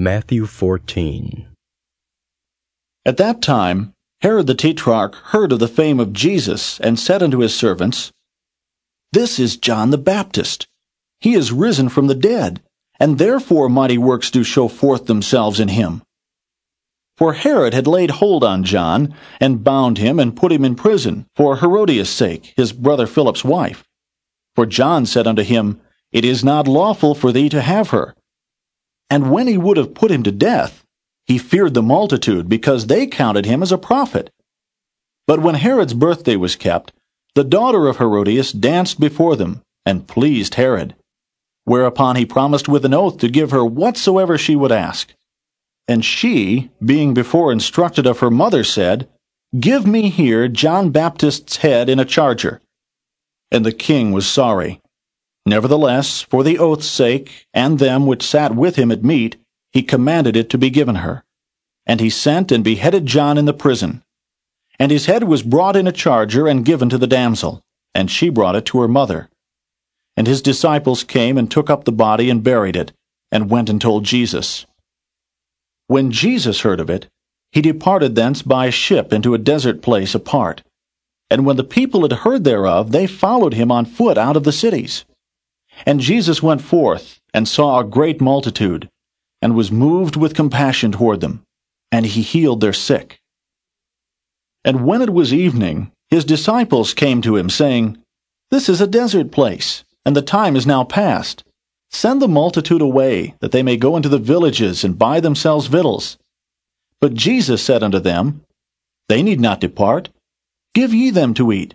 Matthew 14. At that time, Herod the Tetrarch heard of the fame of Jesus, and said unto his servants, This is John the Baptist. He is risen from the dead, and therefore mighty works do show forth themselves in him. For Herod had laid hold on John, and bound him, and put him in prison, for Herodias' sake, his brother Philip's wife. For John said unto him, It is not lawful for thee to have her. And when he would have put him to death, he feared the multitude, because they counted him as a prophet. But when Herod's birthday was kept, the daughter of Herodias danced before them, and pleased Herod. Whereupon he promised with an oath to give her whatsoever she would ask. And she, being before instructed of her mother, said, Give me here John Baptist's head in a charger. And the king was sorry. Nevertheless, for the oath's sake, and them which sat with him at meat, he commanded it to be given her. And he sent and beheaded John in the prison. And his head was brought in a charger and given to the damsel, and she brought it to her mother. And his disciples came and took up the body and buried it, and went and told Jesus. When Jesus heard of it, he departed thence by a ship into a desert place apart. And when the people had heard thereof, they followed him on foot out of the cities. And Jesus went forth, and saw a great multitude, and was moved with compassion toward them, and he healed their sick. And when it was evening, his disciples came to him, saying, This is a desert place, and the time is now past. Send the multitude away, that they may go into the villages and buy themselves victuals. But Jesus said unto them, They need not depart. Give ye them to eat.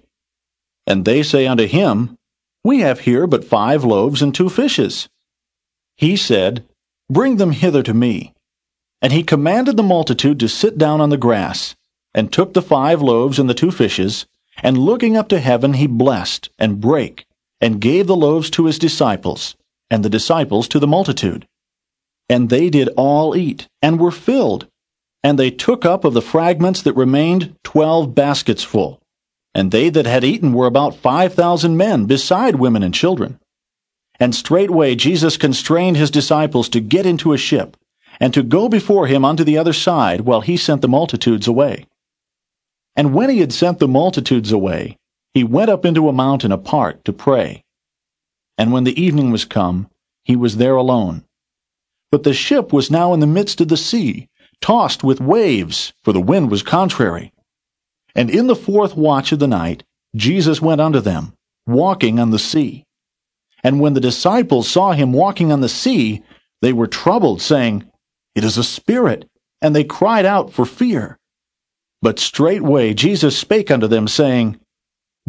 And they say unto him, we have here but five loaves and two fishes. He said, Bring them hither to me. And he commanded the multitude to sit down on the grass, and took the five loaves and the two fishes, and looking up to heaven he blessed, and brake, and gave the loaves to his disciples, and the disciples to the multitude. And they did all eat, and were filled. And they took up of the fragments that remained twelve baskets full. And they that had eaten were about five thousand men, beside women and children. And straightway Jesus constrained his disciples to get into a ship, and to go before him unto the other side, while he sent the multitudes away. And when he had sent the multitudes away, he went up into a mountain apart to pray. And when the evening was come, he was there alone. But the ship was now in the midst of the sea, tossed with waves, for the wind was contrary. And in the fourth watch of the night, Jesus went unto them, walking on the sea. And when the disciples saw him walking on the sea, they were troubled, saying, It is a spirit, and they cried out for fear. But straightway Jesus spake unto them, saying,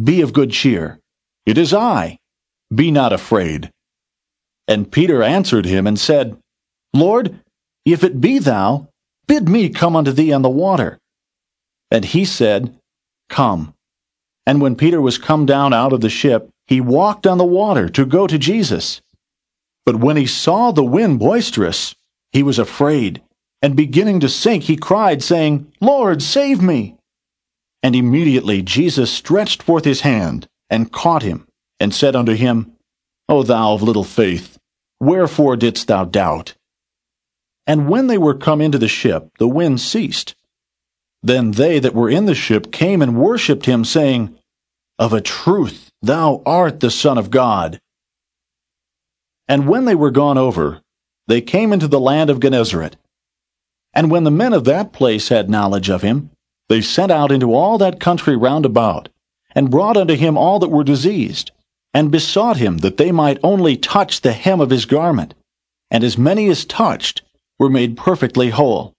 Be of good cheer, it is I, be not afraid. And Peter answered him and said, Lord, if it be thou, bid me come unto thee on the water. And he said, Come. And when Peter was come down out of the ship, he walked on the water to go to Jesus. But when he saw the wind boisterous, he was afraid, and beginning to sink, he cried, saying, Lord, save me. And immediately Jesus stretched forth his hand, and caught him, and said unto him, O thou of little faith, wherefore didst thou doubt? And when they were come into the ship, the wind ceased. Then they that were in the ship came and worshipped him, saying, Of a truth, thou art the Son of God. And when they were gone over, they came into the land of Gennesaret. And when the men of that place had knowledge of him, they sent out into all that country round about, and brought unto him all that were diseased, and besought him that they might only touch the hem of his garment. And as many as touched were made perfectly whole.